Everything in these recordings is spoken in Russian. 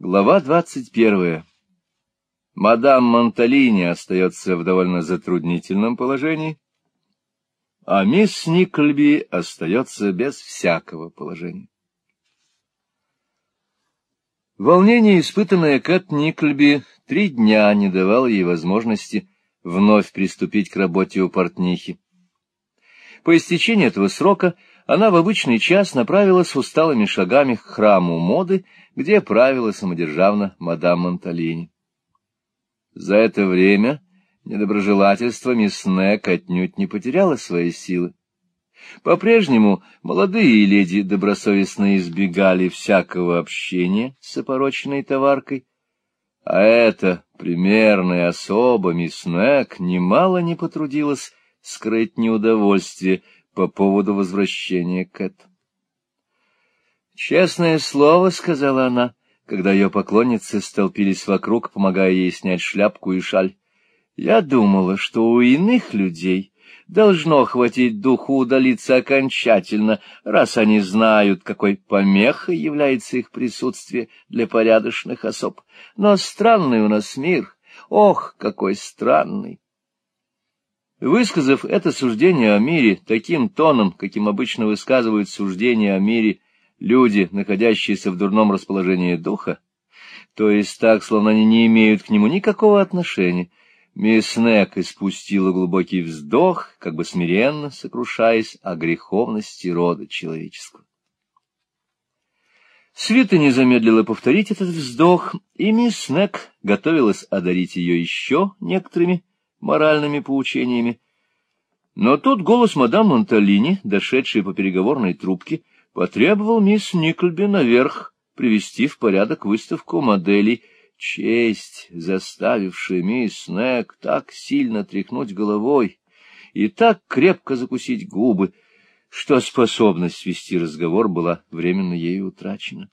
Глава двадцать первая. Мадам Монталини остается в довольно затруднительном положении, а мисс Никльби остается без всякого положения. Волнение, испытанное Кэт Никльби, три дня не давало ей возможности вновь приступить к работе у портнихи. По истечении этого срока она в обычный час направилась усталыми шагами к храму моды, где правила самодержавно мадам Монталини. За это время недоброжелательство мисс Нек отнюдь не потеряло своей силы. По-прежнему молодые леди добросовестно избегали всякого общения с опороченной товаркой, а эта примерная особа мисс Нек немало не потрудилась скрыть неудовольствие по поводу возвращения Кэт. «Честное слово», — сказала она, когда ее поклонницы столпились вокруг, помогая ей снять шляпку и шаль. «Я думала, что у иных людей должно хватить духу удалиться окончательно, раз они знают, какой помехой является их присутствие для порядочных особ. Но странный у нас мир, ох, какой странный!» Высказав это суждение о мире таким тоном, каким обычно высказывают суждения о мире люди, находящиеся в дурном расположении духа, то есть так, словно они не имеют к нему никакого отношения, мисс Нек испустила глубокий вздох, как бы смиренно сокрушаясь о греховности рода человеческого. Свита не замедлила повторить этот вздох, и мисс Нек готовилась одарить ее еще некоторыми моральными поучениями. Но тут голос мадам Монталини, дошедший по переговорной трубке, потребовал мисс Никльби наверх привести в порядок выставку моделей, честь, заставившая мисс Нек так сильно тряхнуть головой и так крепко закусить губы, что способность вести разговор была временно ею утрачена.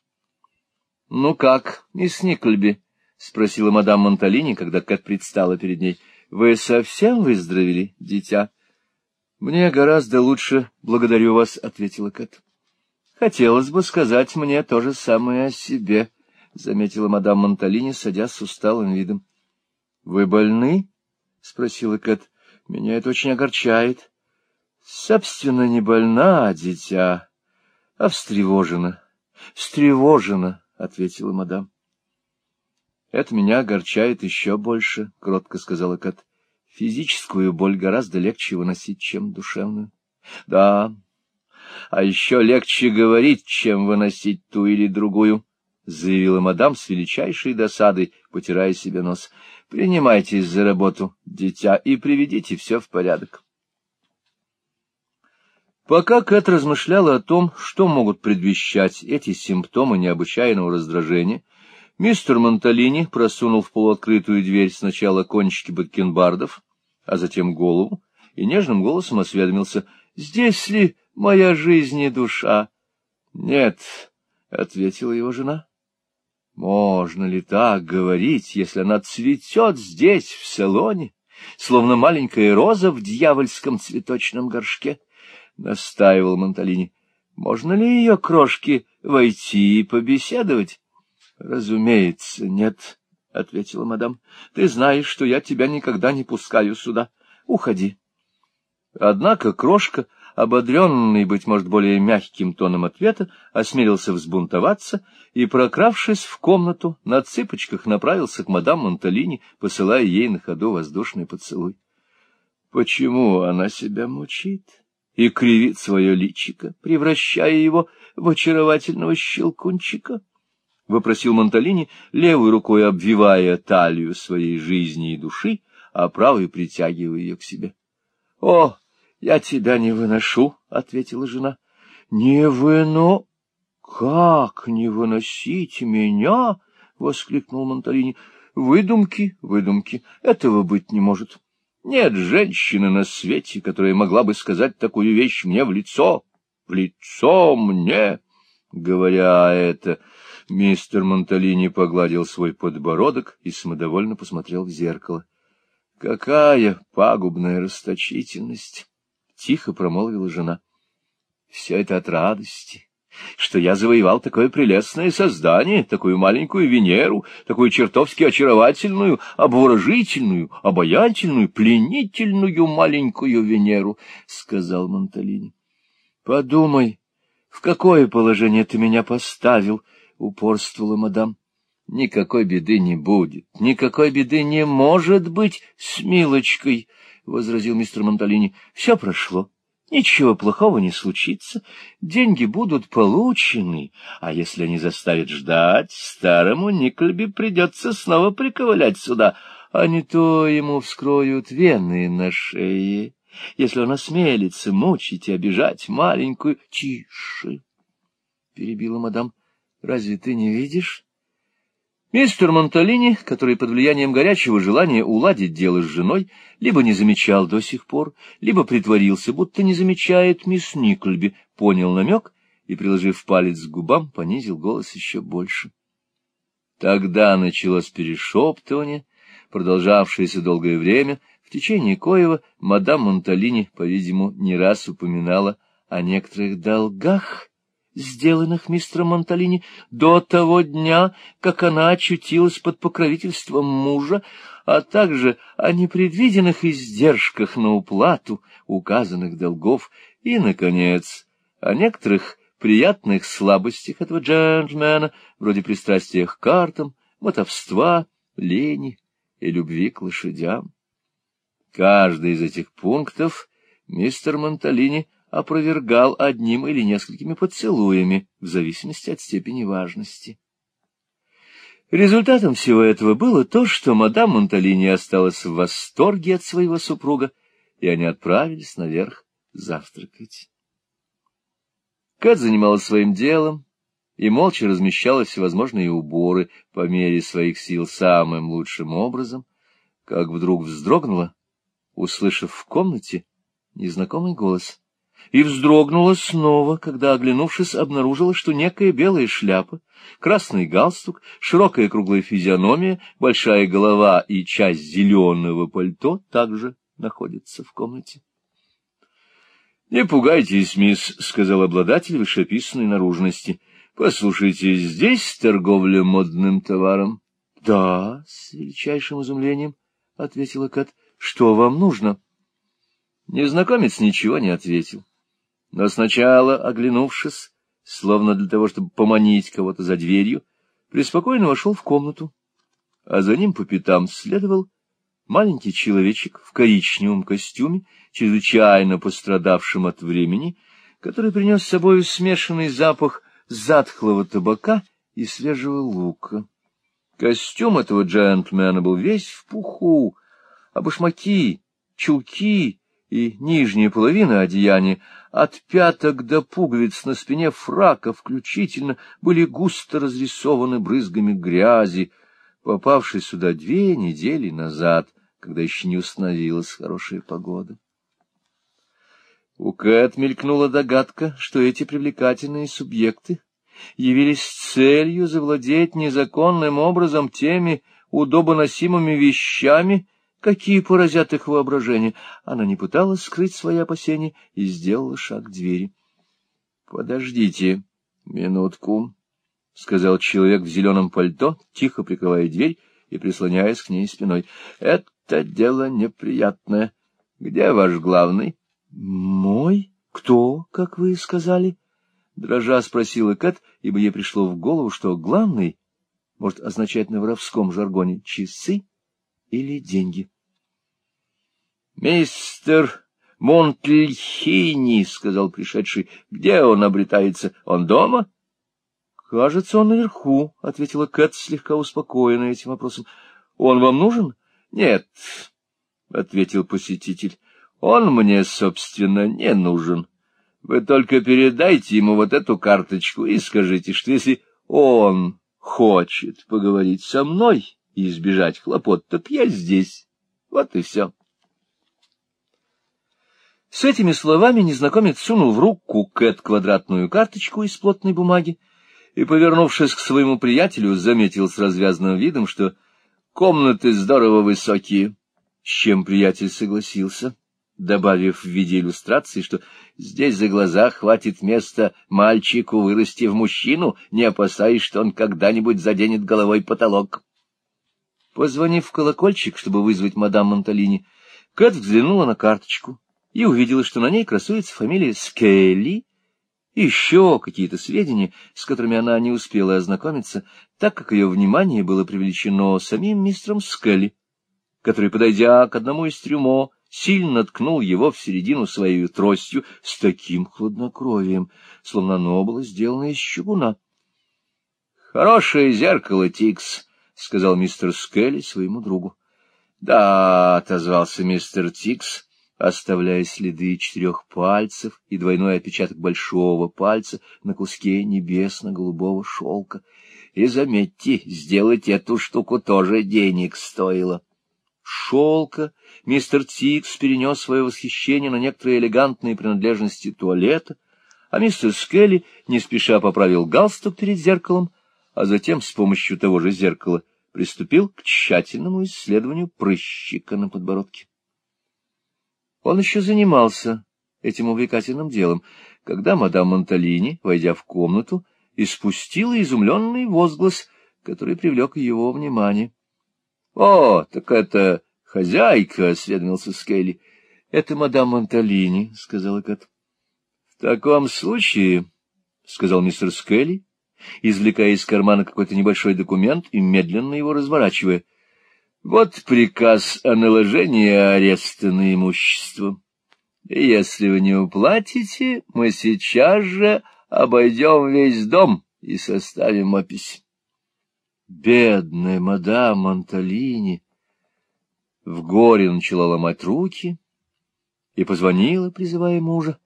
— Ну как, мисс Никльби? — спросила мадам Монталини, когда Кэт предстала перед ней. — Вы совсем выздоровели, дитя? — Мне гораздо лучше, благодарю вас, — ответила Кэт. — Хотелось бы сказать мне то же самое о себе, — заметила мадам Монталини, садясь с усталым видом. — Вы больны? — спросила Кэт. — Меня это очень огорчает. — Собственно, не больна, дитя, а встревожена. — Встревожена, — ответила мадам. — Это меня огорчает еще больше, — кротко сказала Кат. — Физическую боль гораздо легче выносить, чем душевную. — Да, а еще легче говорить, чем выносить ту или другую, — заявила мадам с величайшей досадой, потирая себе нос. — Принимайтесь за работу, дитя, и приведите все в порядок. Пока Кэт размышляла о том, что могут предвещать эти симптомы необычайного раздражения, Мистер Монталини просунул в полуоткрытую дверь сначала кончики бакенбардов, а затем голову, и нежным голосом осведомился, «Здесь ли моя жизнь и душа?» «Нет», — ответила его жена. «Можно ли так говорить, если она цветет здесь, в салоне, словно маленькая роза в дьявольском цветочном горшке?» — настаивал Монталини. «Можно ли ее крошки войти и побеседовать?» — Разумеется, нет, — ответила мадам. — Ты знаешь, что я тебя никогда не пускаю сюда. Уходи. Однако крошка, ободренный, быть может, более мягким тоном ответа, осмелился взбунтоваться и, прокравшись в комнату, на цыпочках направился к мадам Монталини, посылая ей на ходу воздушный поцелуй. Почему она себя мучит и кривит свое личико, превращая его в очаровательного щелкунчика? — вопросил Монталини, левой рукой обвивая талию своей жизни и души, а правой притягивая ее к себе. — О, я тебя не выношу, — ответила жена. — Не выно... — Как не выносить меня? — воскликнул Монталини. — Выдумки, выдумки, этого быть не может. Нет женщины на свете, которая могла бы сказать такую вещь мне в лицо. В лицо мне! Говоря это, Мистер Монталини погладил свой подбородок и самодовольно посмотрел в зеркало. — Какая пагубная расточительность! — тихо промолвила жена. — Все это от радости, что я завоевал такое прелестное создание, такую маленькую Венеру, такую чертовски очаровательную, обворожительную, обаятельную, пленительную маленькую Венеру, — сказал Монталини. — Подумай, в какое положение ты меня поставил, — упорствовала мадам. — Никакой беды не будет, никакой беды не может быть с Милочкой, — возразил мистер Монталини. — Все прошло. Ничего плохого не случится, деньги будут получены, а если они заставят ждать, старому Никольби придется снова приковылять сюда, а не то ему вскроют вены на шее, если он осмелится мучить и обижать маленькую... — Тише! — перебила мадам. — Разве ты не видишь? Мистер Монталини, который под влиянием горячего желания уладить дело с женой, либо не замечал до сих пор, либо притворился, будто не замечает мисс Никльби, понял намек и, приложив палец к губам, понизил голос еще больше. Тогда началось перешептывание, продолжавшееся долгое время, в течение коего мадам Монталини, по-видимому, не раз упоминала о некоторых долгах, сделанных мистером Монталини до того дня, как она очутилась под покровительством мужа, а также о непредвиденных издержках на уплату указанных долгов и, наконец, о некоторых приятных слабостях этого джентльмена, вроде пристрастия к картам, мотовства, лени и любви к лошадям. Каждый из этих пунктов мистер Монталини — опровергал одним или несколькими поцелуями, в зависимости от степени важности. Результатом всего этого было то, что мадам Монталини осталась в восторге от своего супруга, и они отправились наверх завтракать. Кэт занималась своим делом и молча размещала всевозможные уборы по мере своих сил самым лучшим образом, как вдруг вздрогнула, услышав в комнате незнакомый голос — и вздрогнула снова, когда, оглянувшись, обнаружила, что некая белая шляпа, красный галстук, широкая круглая физиономия, большая голова и часть зеленого пальто также находятся в комнате. — Не пугайтесь, мисс, — сказал обладатель вышеописанной наружности. — Послушайте, здесь торговля модным товаром? — Да, с величайшим изумлением, — ответила Кат. — Что вам нужно? Незнакомец ничего не ответил но сначала, оглянувшись, словно для того, чтобы поманить кого-то за дверью, преспокойно вошел в комнату, а за ним по пятам следовал маленький человечек в коричневом костюме, чрезвычайно пострадавшим от времени, который принес с собой смешанный запах затхлого табака и свежего лука. Костюм этого джентльмена был весь в пуху, а башмаки, чулки и нижняя половина одеяния, от пяток до пуговиц на спине фрака включительно, были густо разрисованы брызгами грязи, попавшей сюда две недели назад, когда еще не установилась хорошая погода. У Кэт мелькнула догадка, что эти привлекательные субъекты явились целью завладеть незаконным образом теми удобоносимыми вещами, какие поразят их воображение. Она не пыталась скрыть свои опасения и сделала шаг к двери. — Подождите минутку, — сказал человек в зеленом пальто, тихо прикрывая дверь и прислоняясь к ней спиной. — Это дело неприятное. Где ваш главный? — Мой? Кто, как вы сказали? Дрожа спросила Кэт, ибо ей пришло в голову, что главный может означать на воровском жаргоне часы или деньги. — Мистер Монтльхини, — сказал пришедший, — где он обретается? Он дома? — Кажется, он наверху, — ответила Кэт, слегка успокоенная этим вопросом. — Он вам нужен? — Нет, — ответил посетитель. — Он мне, собственно, не нужен. Вы только передайте ему вот эту карточку и скажите, что если он хочет поговорить со мной и избежать хлопот, так я здесь. Вот и все. С этими словами незнакомец сунул в руку Кэт квадратную карточку из плотной бумаги и, повернувшись к своему приятелю, заметил с развязанным видом, что комнаты здорово высокие, с чем приятель согласился. добавив в виде иллюстрации, что здесь за глаза хватит места мальчику вырасти в мужчину, не опасаясь, что он когда-нибудь заденет головой потолок. Позвонив в колокольчик, чтобы вызвать мадам Монталини, Кэт взглянула на карточку и увидела, что на ней красуется фамилия Скелли, и еще какие-то сведения, с которыми она не успела ознакомиться, так как ее внимание было привлечено самим мистером Скелли, который, подойдя к одному из трюмо, сильно ткнул его в середину своей тростью с таким хладнокровием, словно оно было сделано из чугуна. — Хорошее зеркало, Тикс, — сказал мистер Скелли своему другу. — Да, — отозвался мистер Тикс, оставляя следы четырех пальцев и двойной отпечаток большого пальца на куске небесно-голубого шелка. И заметьте, сделать эту штуку тоже денег стоило. Шелка мистер Тикс перенес свое восхищение на некоторые элегантные принадлежности туалета, а мистер Скелли не спеша поправил галстук перед зеркалом, а затем с помощью того же зеркала приступил к тщательному исследованию прыщика на подбородке. Он еще занимался этим увлекательным делом, когда мадам Монталини, войдя в комнату, испустила изумленный возглас, который привлек его внимание. — О, так это хозяйка, — осведомился Скелли. — Это мадам Монталини, — сказала Кат. — В таком случае, — сказал мистер Скелли, извлекая из кармана какой-то небольшой документ и медленно его разворачивая, — вот приказ о наложении ареста на имущество. Если вы не уплатите, мы сейчас же обойдем весь дом и составим опись. Бедная мадам Монталини в горе начала ломать руки и позвонила, призывая мужа.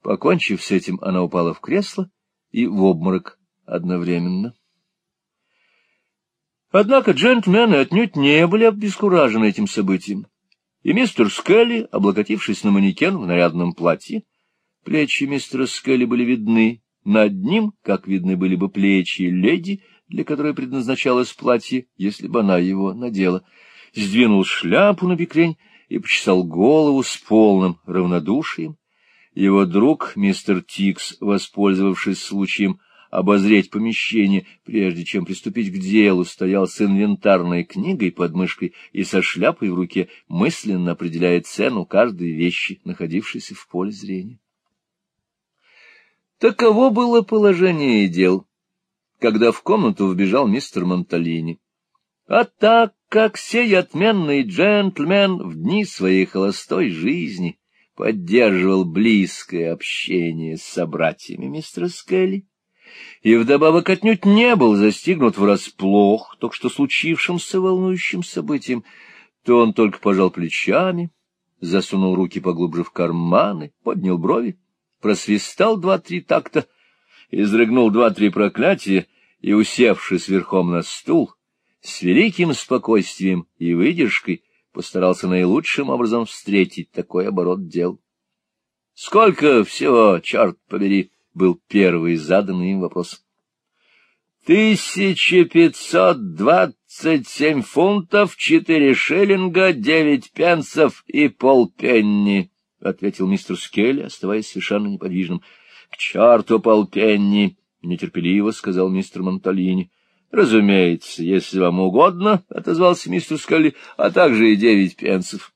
Покончив с этим, она упала в кресло и в обморок одновременно. Однако джентльмены отнюдь не были обескуражены этим событием, и мистер Скелли, облокотившись на манекен в нарядном платье, плечи мистера Скелли были видны, над ним, как видны были бы плечи леди, для которой предназначалось платье, если бы она его надела, сдвинул шляпу на бекрень и почесал голову с полным равнодушием. Его друг, мистер Тикс, воспользовавшись случаем, обозреть помещение, прежде чем приступить к делу, стоял с инвентарной книгой под мышкой и со шляпой в руке, мысленно определяя цену каждой вещи, находившейся в поле зрения. Таково было положение дел, когда в комнату вбежал мистер Монталини. А так как сей отменный джентльмен в дни своей холостой жизни поддерживал близкое общение с собратьями мистера Скелли, и вдобавок отнюдь не был застигнут врасплох только что случившимся волнующим событием, то он только пожал плечами, засунул руки поглубже в карманы, поднял брови, просвистал два-три такта, изрыгнул два-три проклятия и, усевшись верхом на стул, с великим спокойствием и выдержкой постарался наилучшим образом встретить такой оборот дел. — Сколько всего, черт побери! Был первый заданный им вопрос. «Тысяча пятьсот двадцать семь фунтов, четыре шиллинга, девять пенсов и полпенни», — ответил мистер Скелли, оставаясь совершенно неподвижным. «К черту полпенни!» — нетерпеливо сказал мистер Монталини. «Разумеется, если вам угодно», — отозвался мистер Скелли, — «а также и девять пенсов».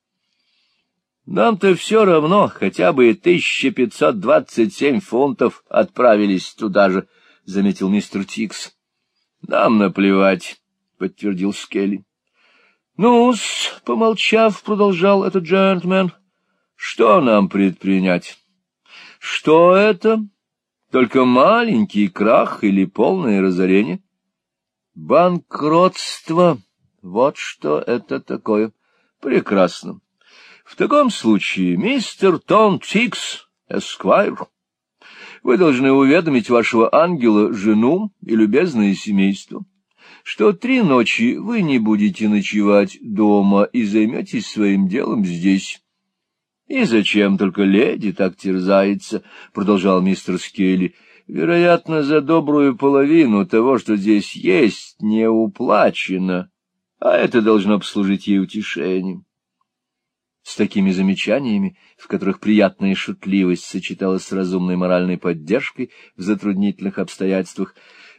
Нам-то все равно, хотя бы тысяча пятьсот двадцать семь фунтов отправились туда же, — заметил мистер Тикс. — Нам наплевать, — подтвердил Скелли. — Ну-с, помолчав, продолжал этот джентльмен, — что нам предпринять? — Что это? Только маленький крах или полное разорение? — Банкротство. Вот что это такое. Прекрасно. В таком случае, мистер Том Тикс, эсквайр, вы должны уведомить вашего ангела, жену и любезное семейство, что три ночи вы не будете ночевать дома и займетесь своим делом здесь. — И зачем только леди так терзается? — продолжал мистер Скелли. — Вероятно, за добрую половину того, что здесь есть, не уплачено, а это должно послужить ей утешением. С такими замечаниями, в которых приятная шутливость сочеталась с разумной моральной поддержкой в затруднительных обстоятельствах,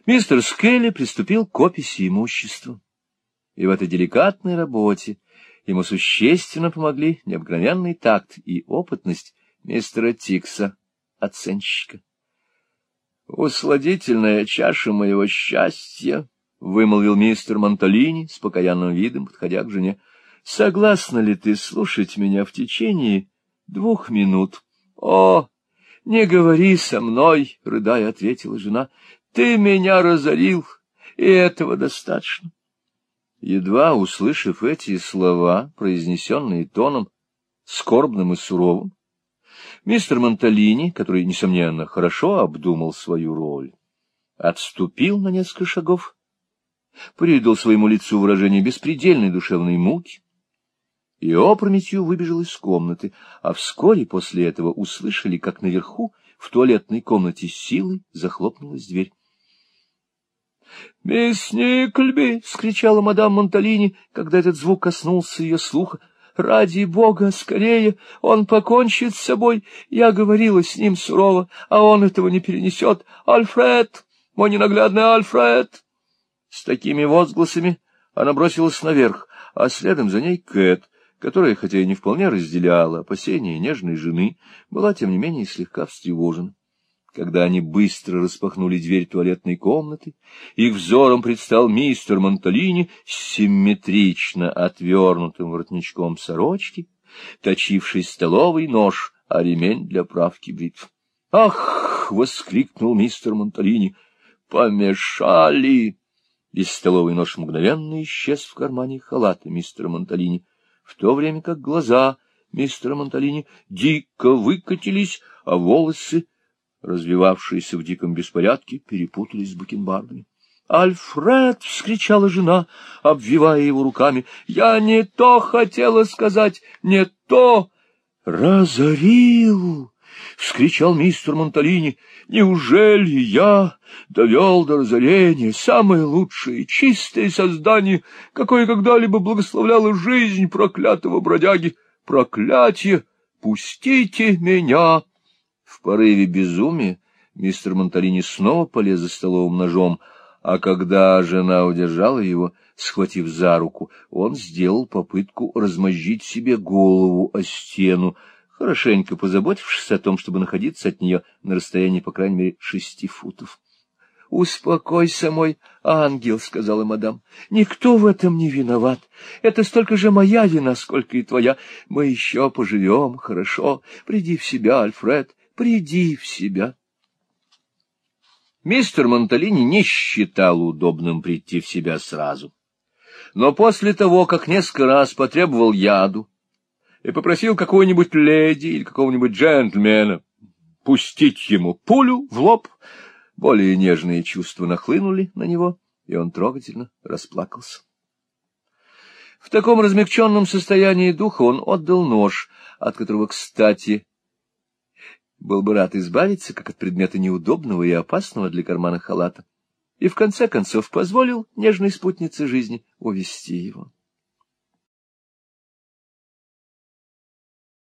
мистер Скелли приступил к описи имущества. И в этой деликатной работе ему существенно помогли необыкновенный такт и опытность мистера Тикса, оценщика. «Усладительная чаша моего счастья», — вымолвил мистер Монталини с покаянным видом, подходя к жене. — Согласна ли ты слушать меня в течение двух минут? — О, не говори со мной, — рыдая ответила жена. — Ты меня разорил, и этого достаточно. Едва услышав эти слова, произнесенные тоном скорбным и суровым, Мистер Монталини, который, несомненно, хорошо обдумал свою роль, отступил на несколько шагов, придал своему лицу выражение беспредельной душевной муки и опрометью выбежал из комнаты, а вскоре после этого услышали, как наверху в туалетной комнате силой захлопнулась дверь. — Мисс Никльби! — скричала мадам Монталини, когда этот звук коснулся ее слуха. Ради бога, скорее, он покончит с собой. Я говорила с ним сурово, а он этого не перенесет. Альфред, мой ненаглядный Альфред! С такими возгласами она бросилась наверх, а следом за ней Кэт, которая, хотя и не вполне разделяла опасения нежной жены, была, тем не менее, слегка встревожена. Когда они быстро распахнули дверь туалетной комнаты, их взором предстал мистер Монталини с симметрично отвернутым воротничком сорочки, точивший столовый нож, а ремень для правки бритв. «Ах!» — воскликнул мистер Монталини. «Помешали!» И столовый нож мгновенно исчез в кармане халата мистера Монталини, в то время как глаза мистера Монталини дико выкатились, а волосы развивавшиеся в диком беспорядке, перепутались с бакенбардами. «Альфред!» — вскричала жена, обвивая его руками. «Я не то хотела сказать, не то!» «Разорил!» — вскричал мистер Монталини. «Неужели я довел до разорения самое лучшее, чистое создание, какое когда-либо благословляло жизнь проклятого бродяги? Проклятие! Пустите меня!» В порыве безумия мистер Монталини снова полез за столовым ножом, а когда жена удержала его, схватив за руку, он сделал попытку размозжить себе голову о стену, хорошенько позаботившись о том, чтобы находиться от нее на расстоянии, по крайней мере, шести футов. — Успокойся, мой ангел, — сказала мадам. — Никто в этом не виноват. Это столько же моя вина, сколько и твоя. Мы еще поживем, хорошо. Приди в себя, Альфред приди в себя. Мистер Монталини не считал удобным прийти в себя сразу. Но после того, как несколько раз потребовал яду и попросил какую-нибудь леди или какого-нибудь джентльмена пустить ему пулю в лоб, более нежные чувства нахлынули на него, и он трогательно расплакался. В таком размягченном состоянии духа он отдал нож, от которого, кстати, был бы рад избавиться, как от предмета неудобного и опасного для кармана халата, и в конце концов позволил нежной спутнице жизни увести его.